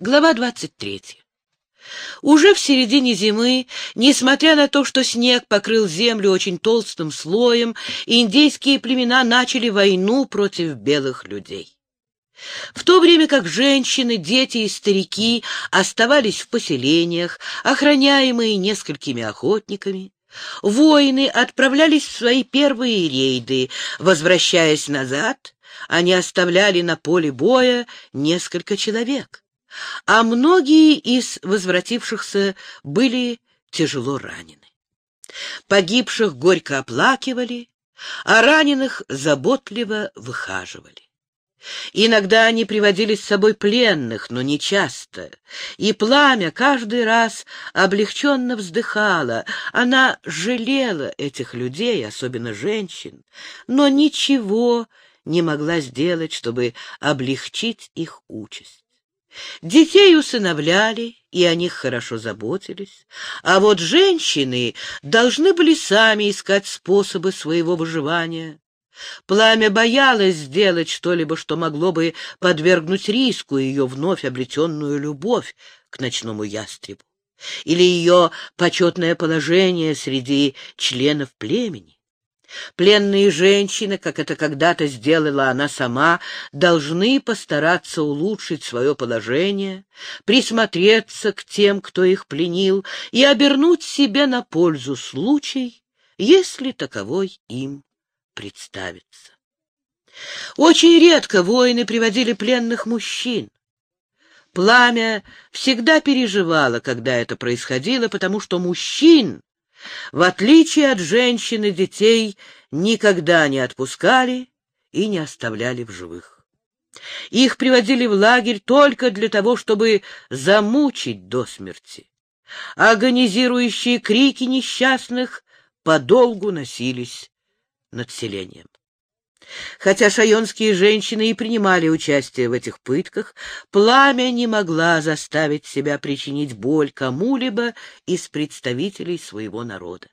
Глава двадцать третья. Уже в середине зимы, несмотря на то, что снег покрыл землю очень толстым слоем, индейские племена начали войну против белых людей. В то время как женщины, дети и старики оставались в поселениях, охраняемые несколькими охотниками, воины отправлялись в свои первые рейды. Возвращаясь назад, они оставляли на поле боя несколько человек а многие из возвратившихся были тяжело ранены. Погибших горько оплакивали, а раненых заботливо выхаживали. Иногда они приводили с собой пленных, но не часто, и пламя каждый раз облегченно вздыхало. Она жалела этих людей, особенно женщин, но ничего не могла сделать, чтобы облегчить их участь. Детей усыновляли, и о них хорошо заботились, а вот женщины должны были сами искать способы своего выживания. Пламя боялось сделать что-либо, что могло бы подвергнуть риску ее вновь обретенную любовь к ночному ястребу или ее почетное положение среди членов племени. Пленные женщины, как это когда-то сделала она сама, должны постараться улучшить свое положение, присмотреться к тем, кто их пленил, и обернуть себе на пользу случай, если таковой им представится. Очень редко воины приводили пленных мужчин. Пламя всегда переживало, когда это происходило, потому что мужчин в отличие от женщин и детей, никогда не отпускали и не оставляли в живых. Их приводили в лагерь только для того, чтобы замучить до смерти. Агонизирующие крики несчастных подолгу носились над селением. Хотя шайонские женщины и принимали участие в этих пытках, пламя не могла заставить себя причинить боль кому-либо из представителей своего народа.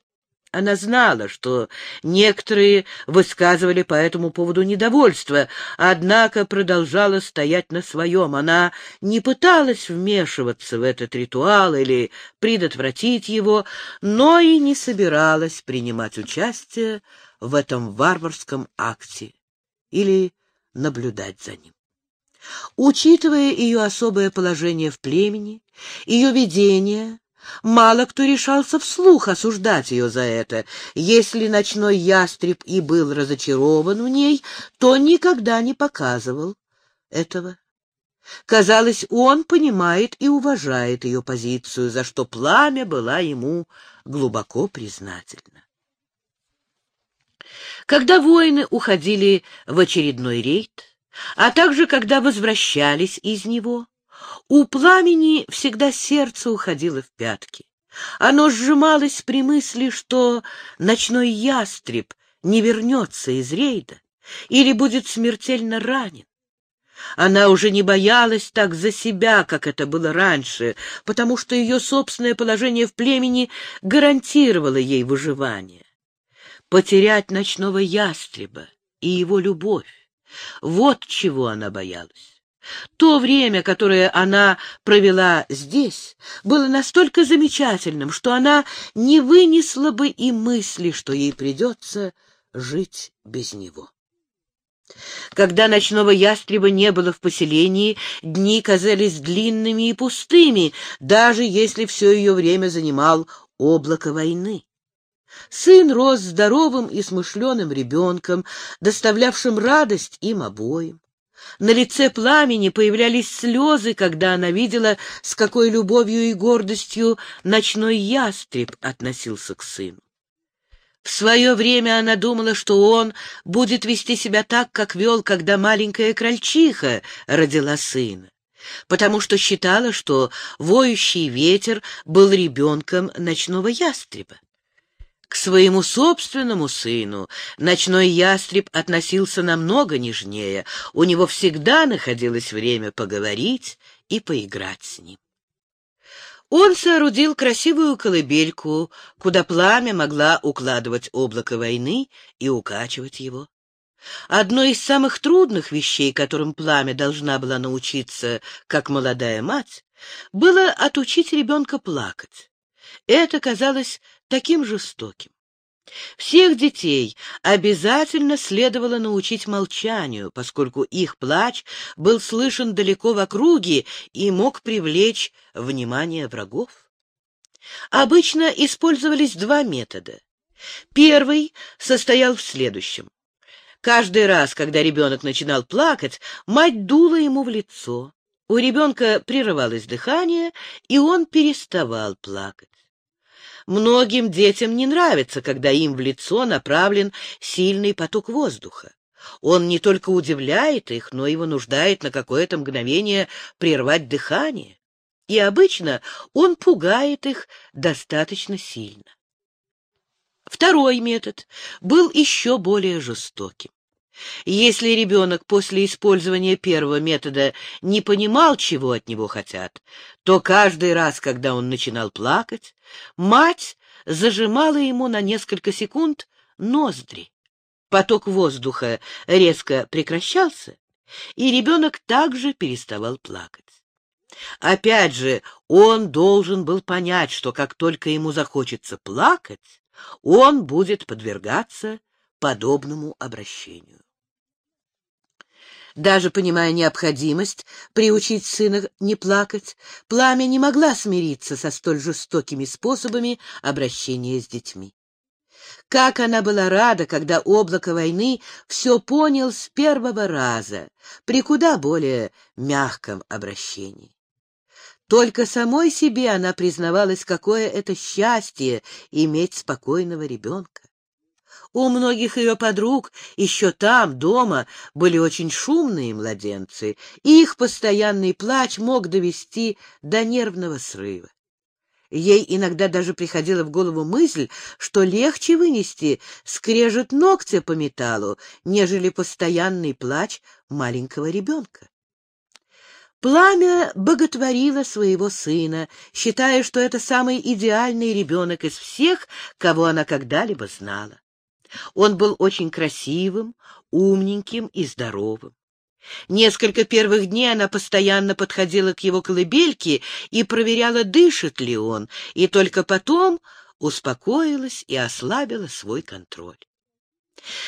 Она знала, что некоторые высказывали по этому поводу недовольство, однако продолжала стоять на своем. Она не пыталась вмешиваться в этот ритуал или предотвратить его, но и не собиралась принимать участие в этом варварском акте или наблюдать за ним. Учитывая ее особое положение в племени, ее видение, мало кто решался вслух осуждать ее за это. Если ночной ястреб и был разочарован в ней, то никогда не показывал этого. Казалось, он понимает и уважает ее позицию, за что пламя была ему глубоко признательна. Когда воины уходили в очередной рейд, а также когда возвращались из него, у пламени всегда сердце уходило в пятки. Оно сжималось при мысли, что ночной ястреб не вернется из рейда или будет смертельно ранен. Она уже не боялась так за себя, как это было раньше, потому что ее собственное положение в племени гарантировало ей выживание потерять ночного ястреба и его любовь. Вот чего она боялась. То время, которое она провела здесь, было настолько замечательным, что она не вынесла бы и мысли, что ей придется жить без него. Когда ночного ястреба не было в поселении, дни казались длинными и пустыми, даже если все ее время занимал облако войны. Сын рос здоровым и смышленым ребенком, доставлявшим радость им обоим. На лице пламени появлялись слезы, когда она видела, с какой любовью и гордостью ночной ястреб относился к сыну. В свое время она думала, что он будет вести себя так, как вел, когда маленькая крольчиха родила сына, потому что считала, что воющий ветер был ребенком ночного ястреба. К своему собственному сыну ночной ястреб относился намного нежнее, у него всегда находилось время поговорить и поиграть с ним. Он соорудил красивую колыбельку, куда пламя могла укладывать облако войны и укачивать его. Одной из самых трудных вещей, которым пламя должна была научиться, как молодая мать, было отучить ребенка плакать. Это казалось таким жестоким. Всех детей обязательно следовало научить молчанию, поскольку их плач был слышен далеко в округе и мог привлечь внимание врагов. Обычно использовались два метода. Первый состоял в следующем. Каждый раз, когда ребенок начинал плакать, мать дула ему в лицо. У ребенка прерывалось дыхание, и он переставал плакать. Многим детям не нравится, когда им в лицо направлен сильный поток воздуха. Он не только удивляет их, но и вынуждает на какое-то мгновение прервать дыхание. И обычно он пугает их достаточно сильно. Второй метод был еще более жестоким. Если ребенок после использования первого метода не понимал, чего от него хотят, то каждый раз, когда он начинал плакать, мать зажимала ему на несколько секунд ноздри. Поток воздуха резко прекращался, и ребенок также переставал плакать. Опять же, он должен был понять, что как только ему захочется плакать, он будет подвергаться подобному обращению. Даже понимая необходимость приучить сына не плакать, пламя не могла смириться со столь жестокими способами обращения с детьми. Как она была рада, когда облако войны все понял с первого раза, при куда более мягком обращении. Только самой себе она признавалась, какое это счастье иметь спокойного ребенка. У многих ее подруг еще там, дома, были очень шумные младенцы, и их постоянный плач мог довести до нервного срыва. Ей иногда даже приходила в голову мысль, что легче вынести скрежет ногтя по металлу, нежели постоянный плач маленького ребенка. Пламя боготворило своего сына, считая, что это самый идеальный ребенок из всех, кого она когда-либо знала. Он был очень красивым, умненьким и здоровым. Несколько первых дней она постоянно подходила к его колыбельке и проверяла, дышит ли он, и только потом успокоилась и ослабила свой контроль.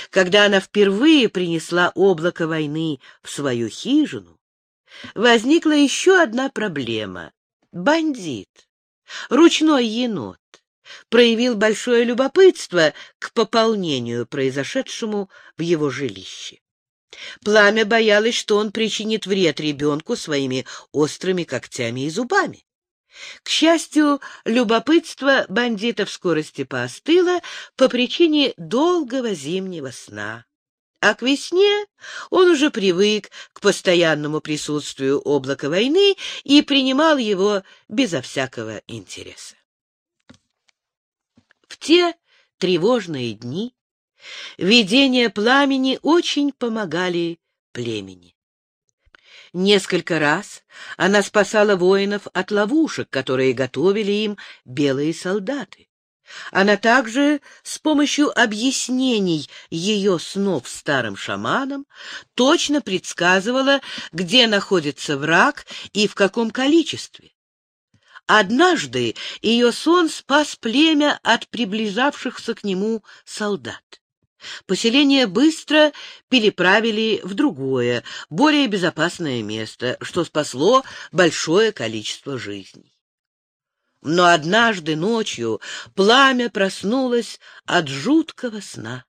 Когда она впервые принесла облако войны в свою хижину, возникла еще одна проблема — бандит, ручной енот проявил большое любопытство к пополнению, произошедшему в его жилище. Пламя боялось, что он причинит вред ребенку своими острыми когтями и зубами. К счастью, любопытство бандита в скорости поостыло по причине долгого зимнего сна. А к весне он уже привык к постоянному присутствию облака войны и принимал его безо всякого интереса. В те тревожные дни видения пламени очень помогали племени. Несколько раз она спасала воинов от ловушек, которые готовили им белые солдаты. Она также с помощью объяснений ее снов старым шаманам точно предсказывала, где находится враг и в каком количестве. Однажды ее сон спас племя от приближавшихся к нему солдат. Поселение быстро переправили в другое, более безопасное место, что спасло большое количество жизней. Но однажды ночью пламя проснулось от жуткого сна.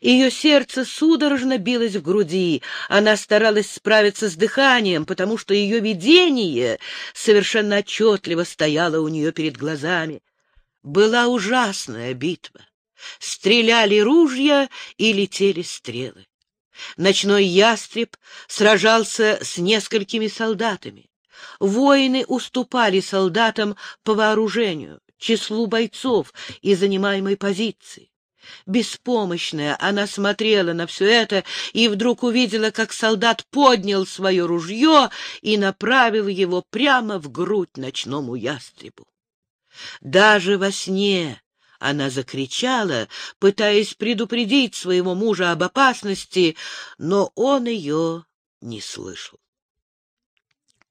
Ее сердце судорожно билось в груди. Она старалась справиться с дыханием, потому что ее видение совершенно отчетливо стояло у нее перед глазами. Была ужасная битва. Стреляли ружья и летели стрелы. Ночной ястреб сражался с несколькими солдатами. Воины уступали солдатам по вооружению, числу бойцов и занимаемой позиции. Беспомощная, она смотрела на все это и вдруг увидела, как солдат поднял свое ружье и направил его прямо в грудь ночному ястребу. Даже во сне Она закричала, пытаясь предупредить своего мужа об опасности, но он ее не слышал.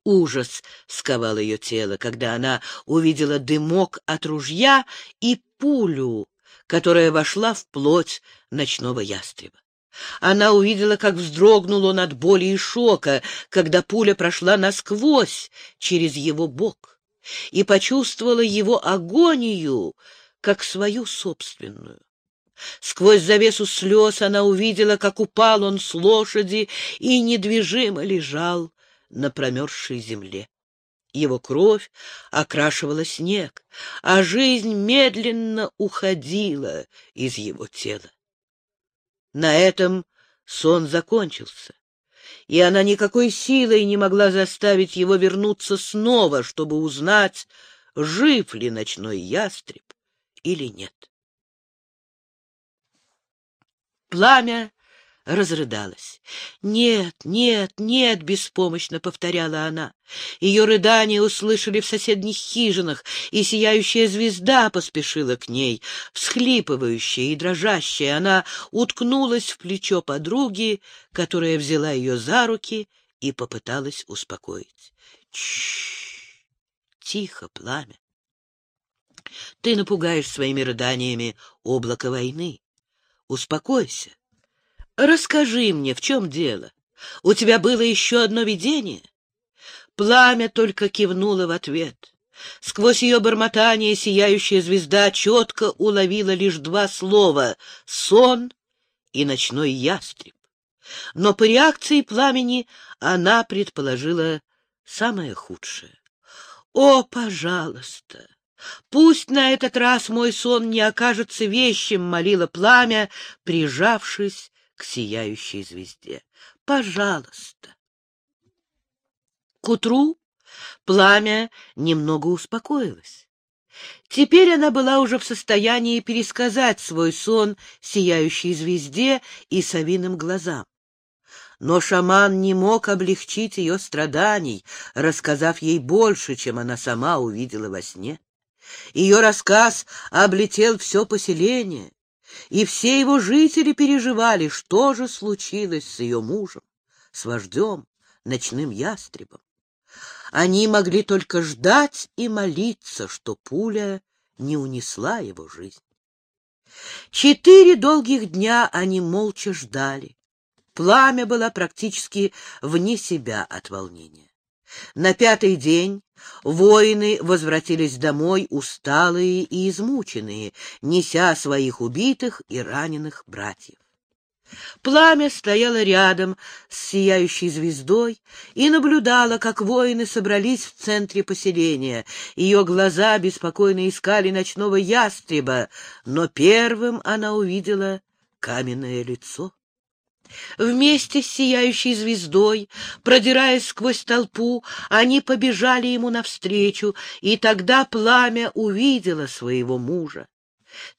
Ужас сковал ее тело, когда она увидела дымок от ружья и пулю, которая вошла в плоть ночного ястреба. Она увидела, как вздрогнул он от боли и шока, когда пуля прошла насквозь через его бок, и почувствовала его агонию, как свою собственную. Сквозь завесу слез она увидела, как упал он с лошади и недвижимо лежал на промерзшей земле. Его кровь окрашивала снег, а жизнь медленно уходила из его тела. На этом сон закончился, и она никакой силой не могла заставить его вернуться снова, чтобы узнать, жив ли ночной ястреб или нет. Пламя разрыдалась. «Нет, нет, нет!» — беспомощно повторяла она. Ее рыдания услышали в соседних хижинах, и сияющая звезда поспешила к ней, всхлипывающая и дрожащая. Она уткнулась в плечо подруги, которая взяла ее за руки и попыталась успокоить. Тихо, пламя. Ты напугаешь своими рыданиями облако войны. Успокойся. Расскажи мне, в чем дело? У тебя было еще одно видение? Пламя только кивнуло в ответ. Сквозь ее бормотание сияющая звезда четко уловила лишь два слова — сон и ночной ястреб. Но по реакции пламени она предположила самое худшее. «О, пожалуйста! Пусть на этот раз мой сон не окажется вещим!» — молила пламя, прижавшись к сияющей звезде. Пожалуйста. К утру пламя немного успокоилось. Теперь она была уже в состоянии пересказать свой сон сияющей звезде и совиным глазам. Но шаман не мог облегчить ее страданий, рассказав ей больше, чем она сама увидела во сне. Ее рассказ облетел все поселение, и все его жители переживали, что же случилось с ее мужем, с вождем, ночным ястребом. Они могли только ждать и молиться, что пуля не унесла его жизнь. Четыре долгих дня они молча ждали. Пламя было практически вне себя от волнения. На пятый день воины возвратились домой усталые и измученные, неся своих убитых и раненых братьев. Пламя стояло рядом с сияющей звездой и наблюдало, как воины собрались в центре поселения. Ее глаза беспокойно искали ночного ястреба, но первым она увидела каменное лицо. Вместе с сияющей звездой, продираясь сквозь толпу, они побежали ему навстречу, и тогда пламя увидело своего мужа.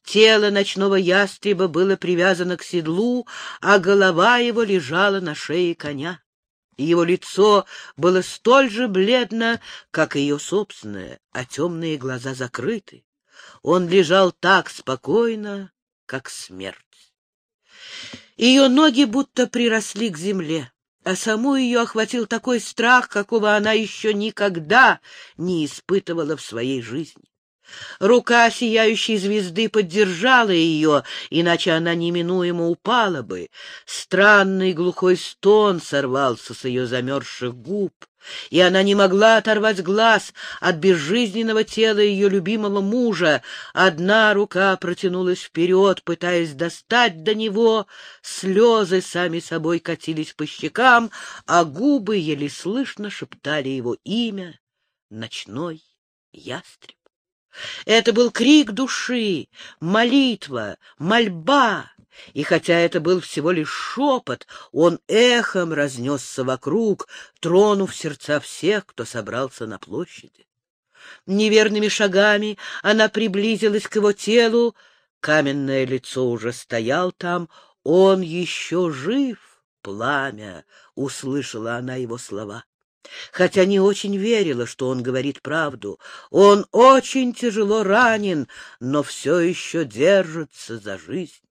Тело ночного ястреба было привязано к седлу, а голова его лежала на шее коня. Его лицо было столь же бледно, как и ее собственное, а темные глаза закрыты. Он лежал так спокойно, как смерть. Ее ноги будто приросли к земле, а саму ее охватил такой страх, какого она еще никогда не испытывала в своей жизни. Рука сияющей звезды поддержала ее, иначе она неминуемо упала бы. Странный глухой стон сорвался с ее замерзших губ и она не могла оторвать глаз от безжизненного тела ее любимого мужа. Одна рука протянулась вперед, пытаясь достать до него, слезы сами собой катились по щекам, а губы еле слышно шептали его имя — ночной ястреб. Это был крик души, молитва, мольба, и хотя это был всего лишь шепот, он эхом разнесся вокруг, тронув сердца всех, кто собрался на площади. Неверными шагами она приблизилась к его телу, каменное лицо уже стоял там, он еще жив, пламя, — услышала она его слова. Хотя не очень верила, что он говорит правду. Он очень тяжело ранен, но все еще держится за жизнь.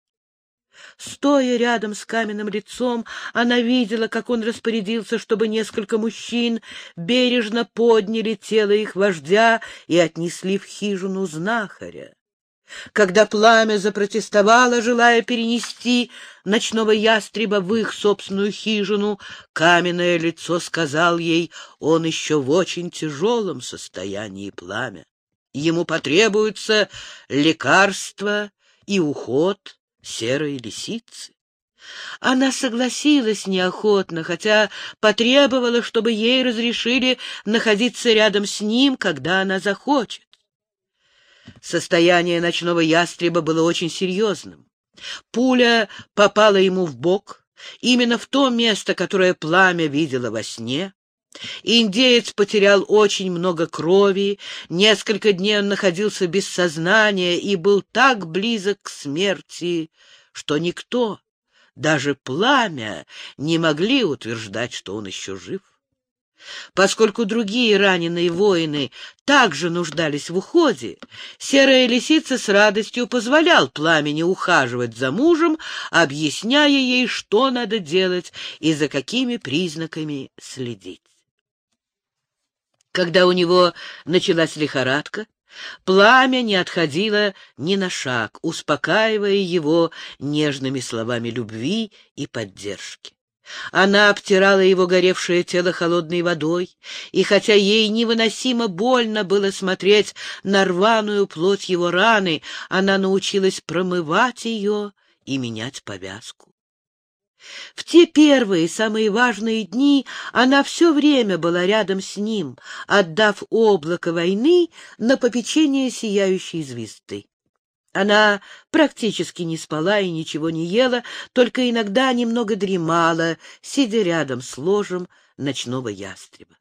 Стоя рядом с каменным лицом, она видела, как он распорядился, чтобы несколько мужчин бережно подняли тело их вождя и отнесли в хижину знахаря. Когда пламя запротестовало, желая перенести ночного ястреба в их собственную хижину, каменное лицо сказал ей, он еще в очень тяжелом состоянии пламя. Ему потребуется лекарство и уход серой лисицы. Она согласилась неохотно, хотя потребовала, чтобы ей разрешили находиться рядом с ним, когда она захочет. Состояние ночного ястреба было очень серьезным. Пуля попала ему в бок, именно в то место, которое пламя видело во сне. Индеец потерял очень много крови, несколько дней он находился без сознания и был так близок к смерти, что никто, даже пламя, не могли утверждать, что он еще жив. Поскольку другие раненые воины также нуждались в уходе, серая лисица с радостью позволял пламени ухаживать за мужем, объясняя ей, что надо делать и за какими признаками следить. Когда у него началась лихорадка, пламя не отходило ни на шаг, успокаивая его нежными словами любви и поддержки. Она обтирала его горевшее тело холодной водой, и хотя ей невыносимо больно было смотреть на рваную плоть его раны, она научилась промывать ее и менять повязку. В те первые, самые важные дни она все время была рядом с ним, отдав облако войны на попечение сияющей звезды. Она практически не спала и ничего не ела, только иногда немного дремала, сидя рядом с ложем ночного ястреба.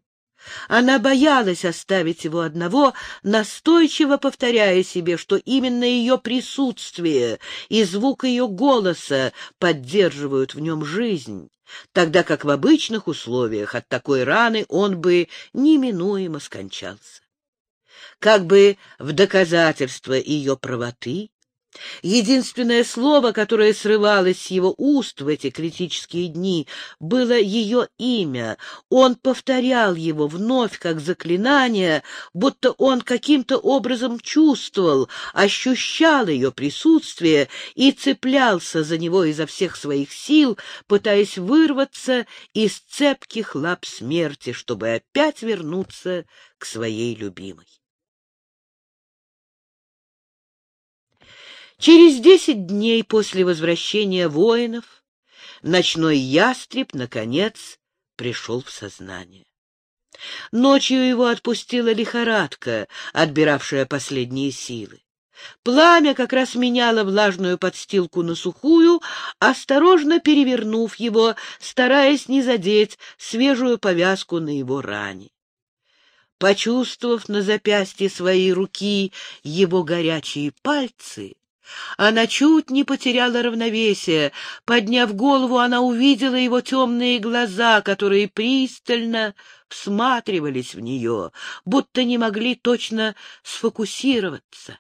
Она боялась оставить его одного, настойчиво повторяя себе, что именно ее присутствие и звук ее голоса поддерживают в нем жизнь, тогда как в обычных условиях от такой раны он бы неминуемо скончался как бы в доказательство ее правоты. Единственное слово, которое срывалось с его уст в эти критические дни, было ее имя. Он повторял его вновь как заклинание, будто он каким-то образом чувствовал, ощущал ее присутствие и цеплялся за него изо всех своих сил, пытаясь вырваться из цепких лап смерти, чтобы опять вернуться к своей любимой. Через десять дней после возвращения воинов ночной ястреб, наконец, пришел в сознание. Ночью его отпустила лихорадка, отбиравшая последние силы. Пламя как раз меняло влажную подстилку на сухую, осторожно перевернув его, стараясь не задеть свежую повязку на его ране. Почувствовав на запястье своей руки его горячие пальцы, она чуть не потеряла равновесие. Подняв голову, она увидела его темные глаза, которые пристально всматривались в нее, будто не могли точно сфокусироваться.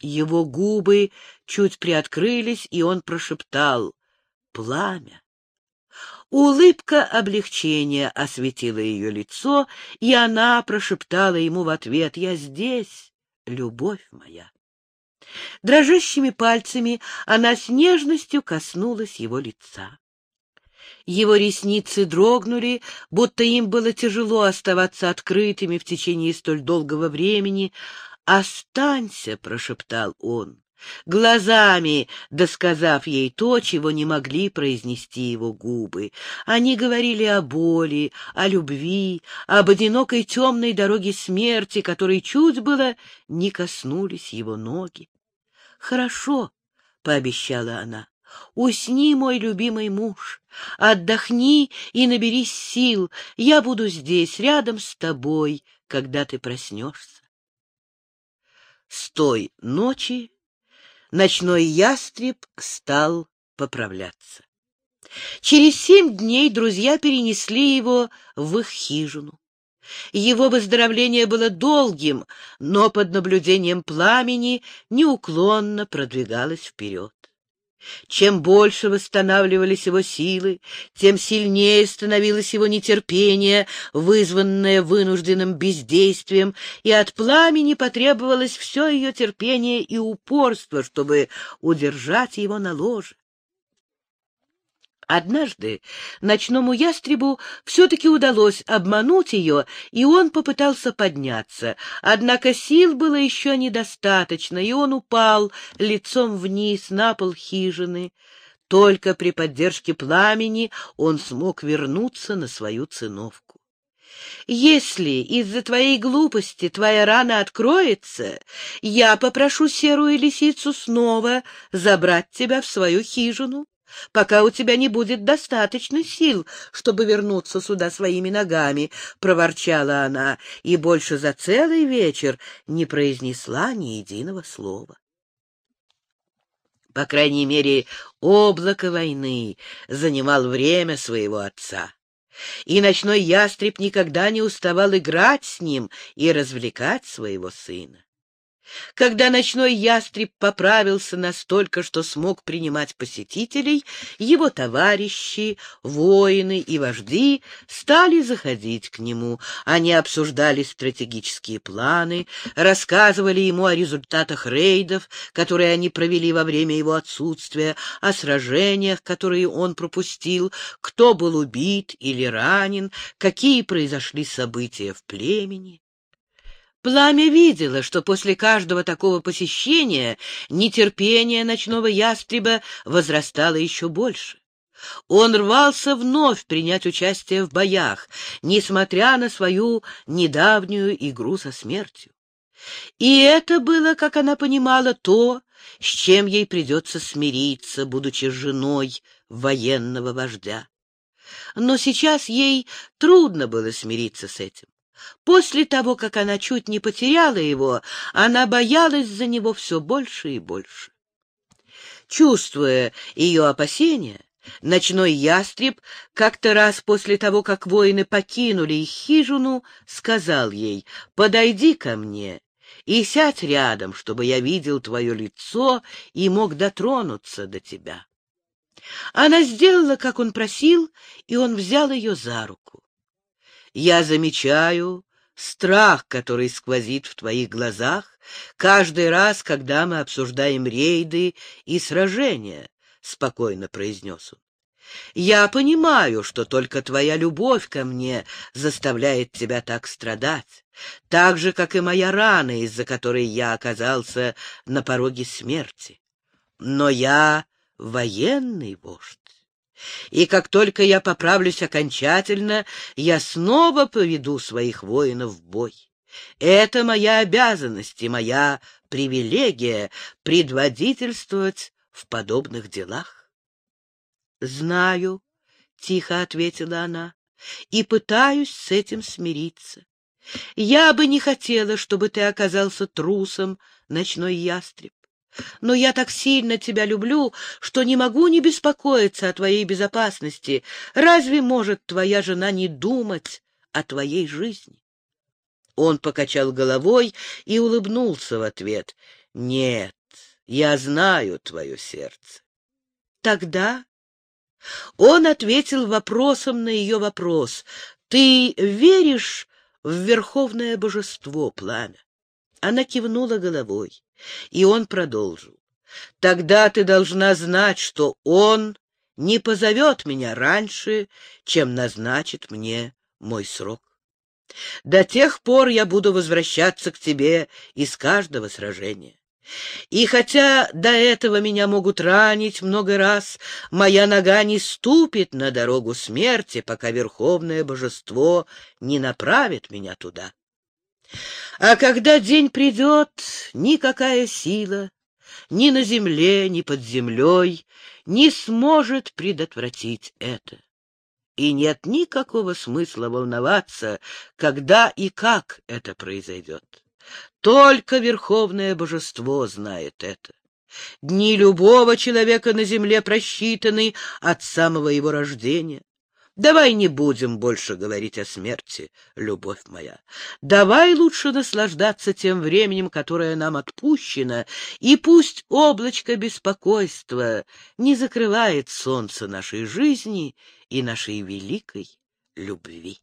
Его губы чуть приоткрылись, и он прошептал «Пламя». Улыбка облегчения осветила ее лицо, и она прошептала ему в ответ «Я здесь, любовь моя». Дрожащими пальцами она с нежностью коснулась его лица. Его ресницы дрогнули, будто им было тяжело оставаться открытыми в течение столь долгого времени. «Останься!» — прошептал он, глазами досказав ей то, чего не могли произнести его губы. Они говорили о боли, о любви, об одинокой темной дороге смерти, которой чуть было не коснулись его ноги. «Хорошо», — пообещала она, — «усни, мой любимый муж, отдохни и наберись сил, я буду здесь, рядом с тобой, когда ты проснешься». С той ночи ночной ястреб стал поправляться. Через семь дней друзья перенесли его в их хижину. Его выздоровление было долгим, но под наблюдением пламени неуклонно продвигалось вперед. Чем больше восстанавливались его силы, тем сильнее становилось его нетерпение, вызванное вынужденным бездействием, и от пламени потребовалось все ее терпение и упорство, чтобы удержать его на ложе. Однажды ночному ястребу все-таки удалось обмануть ее, и он попытался подняться. Однако сил было еще недостаточно, и он упал лицом вниз на пол хижины. Только при поддержке пламени он смог вернуться на свою циновку. Если из-за твоей глупости твоя рана откроется, я попрошу серую лисицу снова забрать тебя в свою хижину пока у тебя не будет достаточно сил, чтобы вернуться сюда своими ногами, — проворчала она, и больше за целый вечер не произнесла ни единого слова. По крайней мере, облако войны занимал время своего отца. И ночной ястреб никогда не уставал играть с ним и развлекать своего сына. Когда ночной ястреб поправился настолько, что смог принимать посетителей, его товарищи, воины и вожди стали заходить к нему. Они обсуждали стратегические планы, рассказывали ему о результатах рейдов, которые они провели во время его отсутствия, о сражениях, которые он пропустил, кто был убит или ранен, какие произошли события в племени. Пламя видело, что после каждого такого посещения нетерпение ночного ястреба возрастало еще больше. Он рвался вновь принять участие в боях, несмотря на свою недавнюю игру со смертью. И это было, как она понимала, то, с чем ей придется смириться, будучи женой военного вождя. Но сейчас ей трудно было смириться с этим. После того, как она чуть не потеряла его, она боялась за него все больше и больше. Чувствуя ее опасения, ночной ястреб как-то раз после того, как воины покинули их хижину, сказал ей «Подойди ко мне и сядь рядом, чтобы я видел твое лицо и мог дотронуться до тебя». Она сделала, как он просил, и он взял ее за руку. Я замечаю страх, который сквозит в твоих глазах каждый раз, когда мы обсуждаем рейды и сражения, — спокойно произнес он. Я понимаю, что только твоя любовь ко мне заставляет тебя так страдать, так же, как и моя рана, из-за которой я оказался на пороге смерти. Но я военный вождь. И как только я поправлюсь окончательно, я снова поведу своих воинов в бой. Это моя обязанность и моя привилегия предводительствовать в подобных делах. — Знаю, — тихо ответила она, — и пытаюсь с этим смириться. Я бы не хотела, чтобы ты оказался трусом, ночной ястреб но я так сильно тебя люблю, что не могу не беспокоиться о твоей безопасности. Разве может твоя жена не думать о твоей жизни? Он покачал головой и улыбнулся в ответ. — Нет, я знаю твое сердце. — Тогда... Он ответил вопросом на ее вопрос. — Ты веришь в верховное божество, пламя? Она кивнула головой. И он продолжил. «Тогда ты должна знать, что он не позовет меня раньше, чем назначит мне мой срок. До тех пор я буду возвращаться к тебе из каждого сражения. И хотя до этого меня могут ранить много раз, моя нога не ступит на дорогу смерти, пока Верховное Божество не направит меня туда. А когда день придет, никакая сила ни на земле, ни под землей не сможет предотвратить это. И нет никакого смысла волноваться, когда и как это произойдет. Только Верховное Божество знает это. Дни любого человека на земле просчитаны от самого его рождения. Давай не будем больше говорить о смерти, любовь моя. Давай лучше наслаждаться тем временем, которое нам отпущено, и пусть облачко беспокойства не закрывает солнце нашей жизни и нашей великой любви.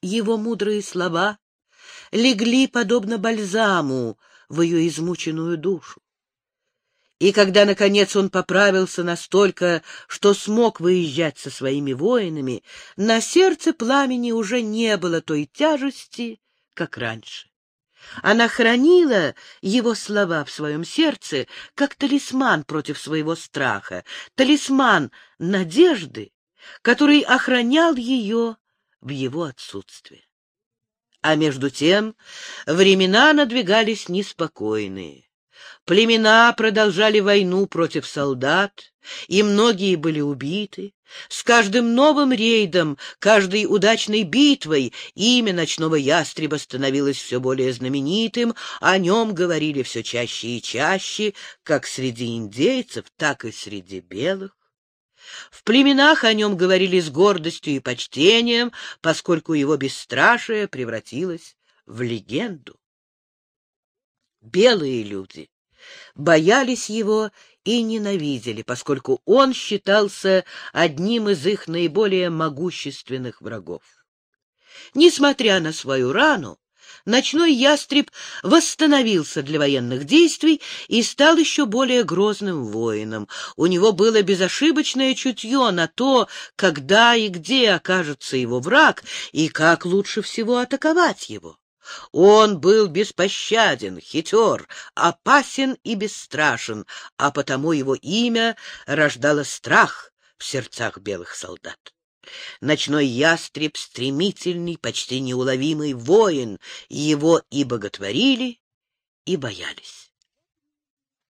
Его мудрые слова легли подобно бальзаму в ее измученную душу. И когда, наконец, он поправился настолько, что смог выезжать со своими воинами, на сердце пламени уже не было той тяжести, как раньше. Она хранила его слова в своем сердце, как талисман против своего страха, талисман надежды, который охранял ее в его отсутствие. А между тем времена надвигались неспокойные. Племена продолжали войну против солдат, и многие были убиты. С каждым новым рейдом, каждой удачной битвой имя ночного ястреба становилось все более знаменитым, о нем говорили все чаще и чаще, как среди индейцев, так и среди белых. В племенах о нем говорили с гордостью и почтением, поскольку его бесстрашие превратилось в легенду. Белые люди боялись его и ненавидели, поскольку он считался одним из их наиболее могущественных врагов. Несмотря на свою рану, ночной ястреб восстановился для военных действий и стал еще более грозным воином. У него было безошибочное чутье на то, когда и где окажется его враг и как лучше всего атаковать его. Он был беспощаден, хитер, опасен и бесстрашен, а потому его имя рождало страх в сердцах белых солдат. Ночной ястреб — стремительный, почти неуловимый воин, его и боготворили, и боялись.